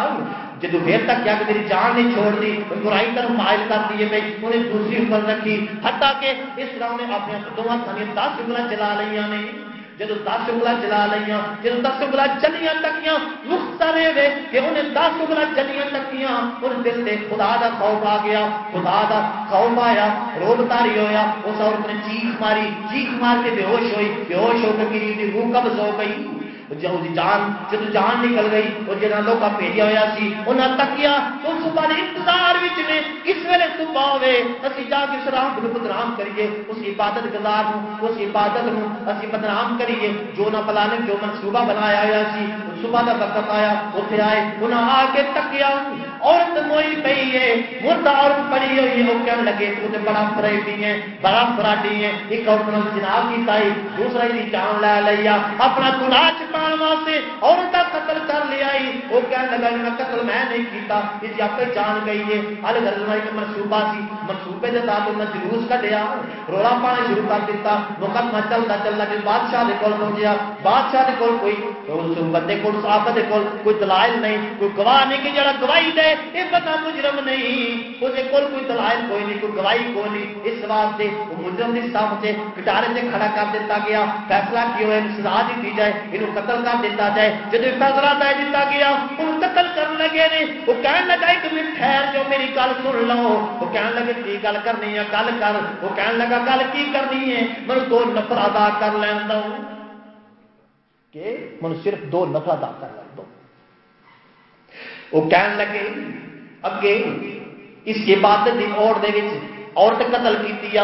جب پھر تک جا کے میری جان نہیں چھوڑ دی برائی طرف مائل کر دیے پی انہیں دوسری انگل رکھی۔ حتیٰ کہ اس طرح انہیں اپنے دونوں سنی دس انگلیں چلا لیا نہیں جدو دس انگل چلا لیا جدو دس انگل چلیاں تکیاں مختار وے کہ انہیں دس انگل چلیاں تکیاں، ان دل سے خدا دا خوف آ گیا، خدا دا خوف آیا روب تاری ہویا، اس عورت نے چیخ ماری، چیخ مار کے بے ہوش ہوئی، بے ہوش ہو کے گری روح قبض ہو گئی۔ جان، جب جان نکل گئی، وہ جہاں لوگ بھیجا ہوا سی انہیں تکیا تو صبح کے انتظار نے کس ویلے صبح ہوے اسی جا کے شراب کو بدنام کریے اس عبادت گزار اس عبادت نو اسی بدنام کریے، جو نہ پلانے جو منصوبہ بنایا ہوا سی صبح کا وقت آیا اتنے آئے انہیں آ کے تکیا عورت موئی پی ہے، مردہ عورت پڑی ہوئی ہے، وہ کہنے لگے، تو بڑا فراڈی ہے بڑا فراڈی ہے ایک عورت نے جناب کی تائی دوسرا ہی جان لے لیا، اپنا گناہ چھپا چھپان واسطے عورت کا قتل کر لیا وہ کہنے لگا میں قتل میں نہیں کیتا، اس آپ جان گئی ہے۔ ال گرجنا ایک منصوبہ سی، منصوبے کے تحت انہیں جلوس کٹیا رولا پانا شروع کر دیتا مقدمہ چلتا چلتا کہ بادشاہ کے کول پہنچیا۔ بادشاہ کے کول کوئی بندے کو آپ کے کول کوئی دلائل نہیں، کوئی گواہ نہیں کہ جڑا گواہی دے یہ پتا مجرم نہیں۔ وہ کوئی دلائل کوئی نہیں، کوئی گواہی کوئی نہیں۔ اس واسطے وہ مجرم کی سب سے کٹارے سے کھڑا کر دیتا گیا۔ فیصلہ کیا ہوئے سزا دی جائے یہ قتل کر دیتا جائے۔ جب فیصلہ دے دیتا گیا ان قتل کرنے لگے نے۔ وہ کہنے لگا ایک منٹ ٹھہر جو میری گل سن لو۔ وہ کہنے لگے کی گل کرنی ہے؟ گل کر۔ وہ کہنے لگا گل کی کرنی ہے؟ میں دو نفر ادا کر لینا کہ من صرف دو نفر ادا کر دو۔ وہ کہنے لگے، اگے اس عبادت کی اور دے عورت قتل کی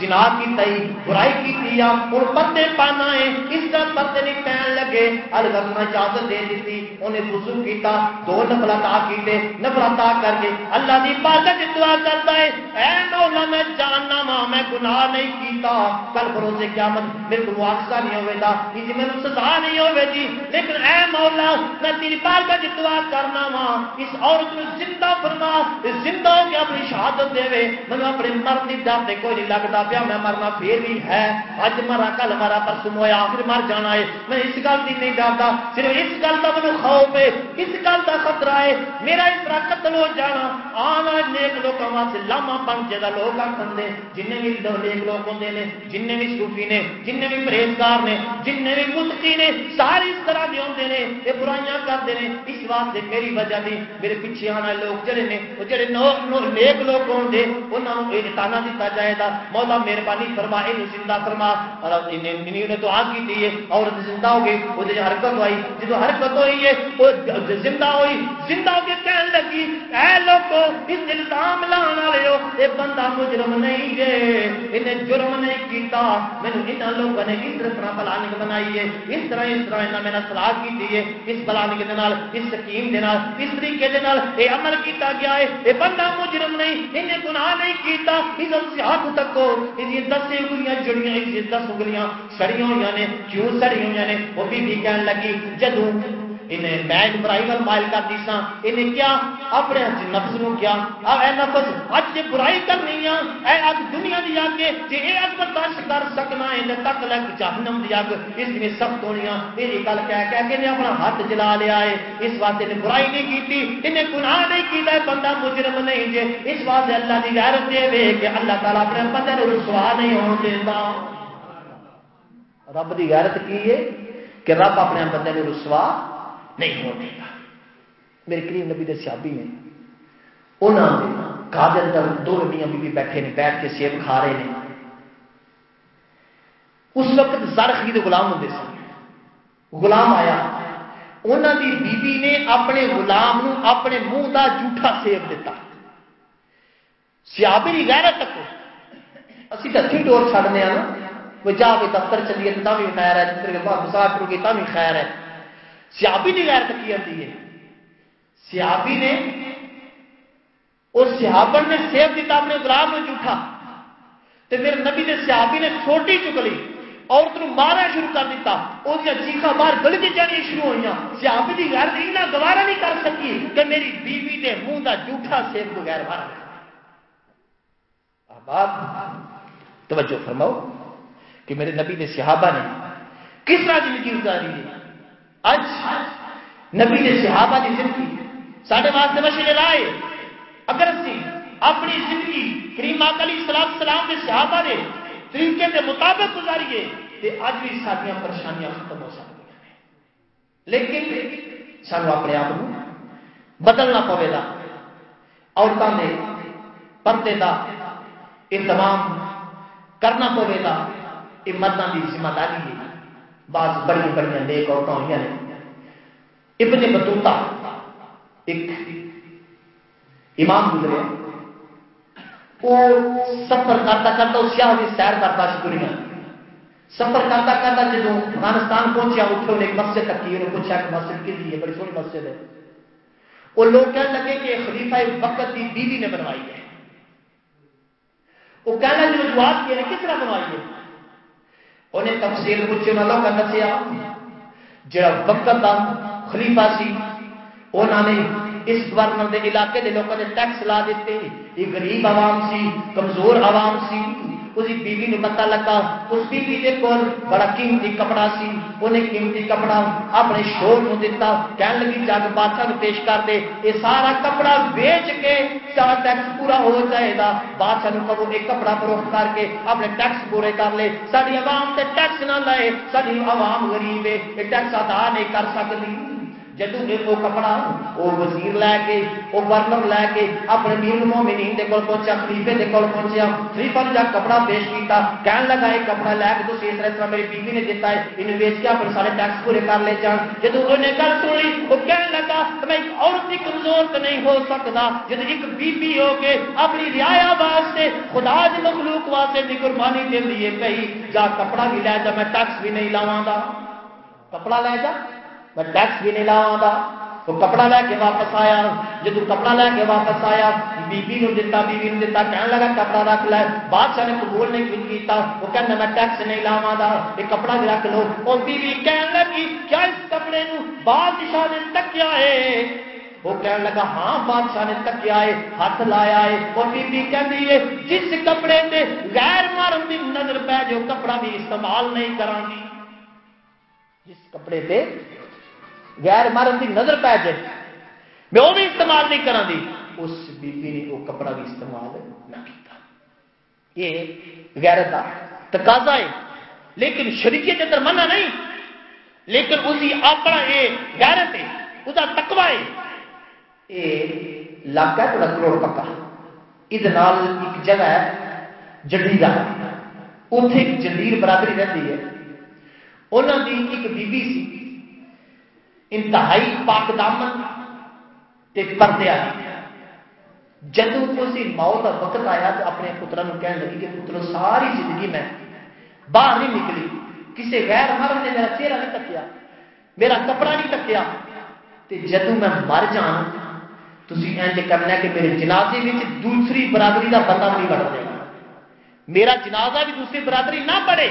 زنا کی تئی، برائی کی ہوں پتے پانا ہے اس کا پتے نہیں پہن لگے۔ الگ میں اجازت دے دیتی، انہیں وضو کیتا، دو نفل عطا کیتے نفل عطا کر کے اللہ دی عبادت دعا کرتا ہے۔ اے مولا، میں جاننا وا میں گناہ نہیں کیتا۔ کل بھروسے قیامت میرے کو مواخذہ نہیں ہوے گا جی میرے سزا نہیں ہوے گی۔ لیکن اے مولا، میں تیری عبادت دعا کرنا وا اس عورت کو زندہ فرما، زندہ ہو کے اپنی شہادت دے میں اپنے مرد کی ڈر سے کوئی نہیں لگتا پیا، میں مرنا پھر بھی ہے۔ اج مرا، کل مرا، پرسوں ہوا پھر مر جانا ہے۔ میں اس گل کی نہیں ڈرتا صرف اس گل کا مجھے خوف ہے، اس گل کا خطرہ ہے۔ میرا اس طرح قتل ہو جانا آنا نیک لوگوں واسطے لاما بن جائے لوگ آخر جن بھی نیک لوگ ہوتے ہیں جن بھی صوفی نے جن بھی پرہیزگار نے جن بھی متقی نے، سارے اس طرح کے ہوتے ہیں یہ برائیاں کرتے ہیں۔ اس واسطے میری وجہ نہیں میرے پیچھے آنا لوگ جڑے نے، وہ جڑے نیک لوگ ہوتے انہوں نے تانا دیتا جائے گا مولا مہربانی فرما یہ زندہ فرما۔ انہیں نے دعا کی تھی عورت زندہ ہو گئی، وہ حرکت ہوئی، جب حرکت ہوئی ہے وہ زندہ ہوئی، زندہ ہو کے کہنے لگی، اے لوگو، اس الزام لان والے ہو یہ بندہ مجرم نہیں جے انہیں جرم نہیں کیتا میں نے ان لوگوں نے اس طرح پلاننگ بنائی ہے، اس طرح اس طرح انہوں نے سلاح کی تھی اس پلاننگ کے نال، اس سکیم کے نال، اس طریقے کے نال یہ عمل کیتا گیا ہے یہ بندہ مجرم نہیں، انہیں گناہ نہیں کیتا سے ہاتھ تکو یہ دس انگلیاں جڑیاں یہ دس انگلیاں سڑی ہوئی یعنی نے کیوں سڑی ہوئی یعنی نے وہ بھی کہنے لگی، جدوں انہیں بیگ برائی وال مائل کر دی سا انہیں کیا؟ اپنے نفس نو کیا؟ اب اے نفس، اج جے برائی کرنی ہے اے اج دنیا دی اگ جے اے اج برداشت کر سکنا ہے تک لگ جہنم دی اگ۔ اس نے سخت ہونی ہے یہ گل کہہ کہہ کے نے اپنا ہاتھ جلا لیا ہے۔ اس واسطے نے برائی نہیں کیتی، انہیں گناہ نہیں کیتا بندہ مجرم نہیں جے۔ اس واسطے اللہ دی غیرت دے وے کہ اللہ تعالی اپنے بندے رسوا نہیں ہون دیندا رب دی غیرت کی ہے کہ رب اپنے بندے نو رسوا نہیں ہونے گا میرے کریم نبی دے سیابی نے انہوں نے گھر اندر دو میاں بی بیٹھے نے، بیٹھ کے سیب کھا رہے ہیں اس وقت زرخی کے غلام ہوں سن۔ غلام آیا۔ انہوں کی بیوی نے اپنے غلام نو اپنے منہ کا جھوٹا سیب دیتا سیابی کی غیرت تک اسی تو ہتھی ٹور چڑھنے نا۔ وہ جا کے دفتر چلیے تو بھی خیر ہے مسافر کی بھی خیر ہے۔ سیابی کی غیرت کی آتی ہے۔ سیابی نے اور سیابن نے سیب دیتا اپنے گلاب میں جھوٹا۔ تو میرے نبی نے سیابی نے چھوٹی چک لی، عورت نو مارنا شروع کر دیتا۔ وہ چیخا باہر گلی کی جانی شروع ہوئی سیابی کی غیرت اتنا گوارا نہیں کر سکی کہ میری بیوی کے منہ کا جھوٹا سیب بغیر مار توجہ فرماؤ کہ میرے نبی نے صحابہ نے کس طرح زندگی گزاری ہے؟ اج نبی نے صحابہ کی زندگی سارے واسطے مشورے لائے، اگر اسی اپنی زندگی کریم علی سلام سلام کے صحابہ نے طریقے کے مطابق گزاریے تو اج بھی ساری پریشانیاں ختم ہو سکتی ہیں۔ لیکن سانو اپنے آپ کو بدلنا پوے گا۔ عورتوں نے پردے کا اہتمام کرنا پوے گا۔ یہ مردوں کی ذمہ داری ہے۔ بعض بڑی بڑی نیک عورتیں ہوئی نے ابن بتوتا ایک امام گزرے۔ وہ سفر کرتا کرتا اس سیاح کی سیر کرتا سی دنیا سفر کرتا کرتا جب افغانستان پہنچیا اتنے انہیں ایک مسجد تک کی، انہیں پوچھا کہ مسجد کی ہے؟ بڑی سونی مسجد ہے۔ وہ لوگ کہنے لگے کہ خلیفہ وقت کی بیوی نے بنوائی ہے۔ وہ کہنا جو جواب کیا کس طرح بنوائی ہے؟ انہیں تفصیل پوچھے والا کا دسیا جڑا وقت کا خلیفہ سی انہوں نے اس گورنر دے علاقے دے لوگوں نے ٹیکس لا دیتے، یہ غریب عوام سی، کمزور عوام سی اسی بیوی نے پتا لگا، اس بیوی کے کول بڑا قیمتی کپڑا سی انہیں قیمتی کپڑا اپنے شور کو دیتا کہنے لگی، جگ بادشاہ کو پیش کر دے، یہ سارا کپڑا بیچ کے چار ٹیکس پورا ہو جائے گا۔ بادشاہ کو کہو ایک کپڑا فروخت کر کے اپنے ٹیکس پورے کر لے۔ ساری عوام سے ٹیکس نہ لائے ساری عوام غریب ہے، یہ ٹیکس ادا نہیں کر سکتی کر سکتی جدو وہ کپڑا وہ وزیر لے کے وہ گورنر لے کے اپنے میر مومنین دے کول پہنچا خلیفے دے کول پہنچیا، خلیفہ نے جب کپڑا پیش کیتا، کہن لگا یہ کپڑا لے کے تو اس طرح طرح میری بیوی نے دیتا ہے، انہوں بیچ کے اپنے سارے ٹیکس پورے کر لے جان۔ جدو انہوں نے گل سنی، وہ کہنے لگا میں ایک عورت ہی کمزور تو نہیں ہو سکتا جب ایک بی بی ہو کے اپنی رعایا واسطے، خدا دی مخلوق واسطے دی قربانی دے دیے پئی جا کپڑا بھی لے جا، میں ٹیکس بھی نہیں لاواں گا۔ کپڑا لے جا۔ میں ٹیکس بھی نہیں لاواں وہ کپڑا لے کے واپس آیا۔ جب کپڑا لے کے واپس آیا بی بی نو دتا بی بی نو دتا کہنے لگا کپڑا رکھ لے۔ بادشاہ نے قبول نہیں کیتا۔ وہ کہنا میں ٹیکس نہیں لاواں گا یہ کپڑا بھی رکھ لو۔ اور بی بی کہنے لگی، کیا اس کپڑے نو بادشاہ نے تکیا ہے؟ وہ کہنے لگا ہاں بادشاہ نے تکیا ہے، ہاتھ لایا ہے۔ اور بی بی کہندی ہے، جس کپڑے تے غیر محرم دی نظر پے جو کپڑا بھی استعمال نہیں کرانی جس کپڑے تے غیر مرن کی نظر پی جائے۔ میں وہ بھی استعمال نہیں کرا دی۔ اس بی بی نے وہ کپڑا بھی استعمال نہ کیتا۔ یہ غیرت کا تقاضا ہے۔ لیکن شریعت کے اندر منع نہیں۔ لیکن اسی اپنا یہ غیرت ہے۔ اس کا تقوی ہے۔ یہ لاکھ ہے تھوڑا کروڑ پکا۔ یہ ایک جگہ ہے جڈیرا اتنے ایک جندیر برادری رہتی ہے۔ انہوں کی ایک بی بی سی۔ انتہائی پاک دامن تے پردے آئی جدو اسی موت کا وقت آیا تو اپنے پترا کہنے لگی کہ پتر ساری زندگی میں باہر نہیں نکلی۔ کسی غیر مرد نے میرا چہرہ نہیں تکیا، میرا کپڑا نہیں تکیا۔ تے جدو میں مر جان تھی کرنا کہ میرے جنازے میں دوسری برادری کا بندہ نہیں بڑھ جائے گا میرا جنازہ بھی دوسری برادری نہ پڑے۔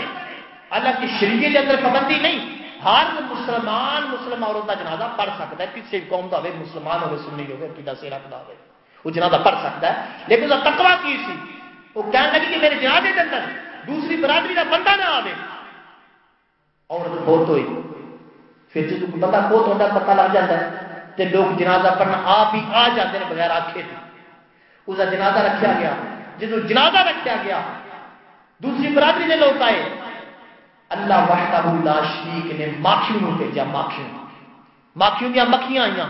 اللہ کی شریعت کے اندر پابندی نہیں۔ ہر مسلمان مسلم عورت کا جنازہ پڑھ سکتا ہے کسی قوم کا ہوئے، مسلمان ہوئے، سنی ہوئے عقیدہ سے رکھتا ہوئے۔ وہ جنازہ پڑھ سکتا ہے۔ لیکن اس کا تقوی کی سی؟ وہ کہنے لگی کہ میرے جنازے کے اندر دوسری برادری کا بندہ نہ آئے عورت بہت ہوئی۔ پھر جب بندہ بہت ہوتا پتہ لگ جاتا ہے تو لوگ جنازہ پڑھنا آپ ہی آ جاتے ہیں بغیر آخے تھے اس کا جنازہ رکھا گیا۔ جب جنازہ رکھا گیا، دوسری برادری کے لوگ آئے۔ اللہ وحدہ لا شریک نے ماکھیوں کو بھیجا، ماکھیوں۔ ماکھیوں دیا مکھیاں آئیاں۔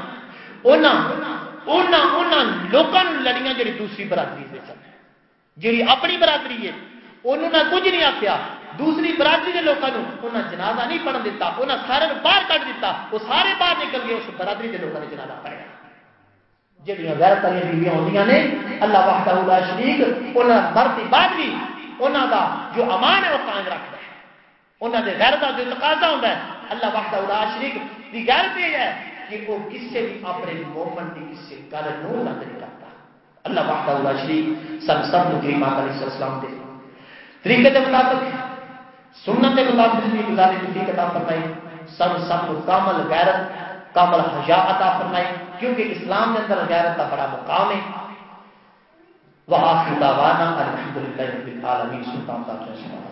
انہاں لوگوں لڑیاں جڑی دوسری برادری سے سن۔ جڑی اپنی برادری ہے انہوں نے کچھ نہیں آخیا دوسری برادری کے لوگوں انہیں جنازہ نہیں پڑھن دیتا انہیں سارے باہر کٹ دیتا وہ سارے باہر نکل گئے، اس برادری کے لوگوں نے جنازہ پڑھیا۔ جہاں غیرت والی بیویاں ہوندیاں نے، اللہ وحدہ لا شریک انہاں مرد بعد بھی انہاں دا جو امان ہے وہ قائم رکھتا انہوں نے غیرت کا جو تقاضا ہوتا ہے، اللہ وحدہ الا شریک کی غیرت یہ ہے کہ وہ کسی بھی اپنے مومن کی کسی گل نو رد نہیں کرتا۔ اللہ وحدہ الا شریک سب سب کریم علیہ السلام دے۔ طریقے کے مطابق، سنت کے مطابق زندگی گزاری کی عطا فرمائی۔ سب سب کو کامل غیرت، کامل حیا عطا فرمائی۔ کیونکہ اسلام کے اندر غیرت کا بڑا مقام ہے۔ وآخر دعوانا الحمدللہ رب العالمین، سلطان صاحب جی،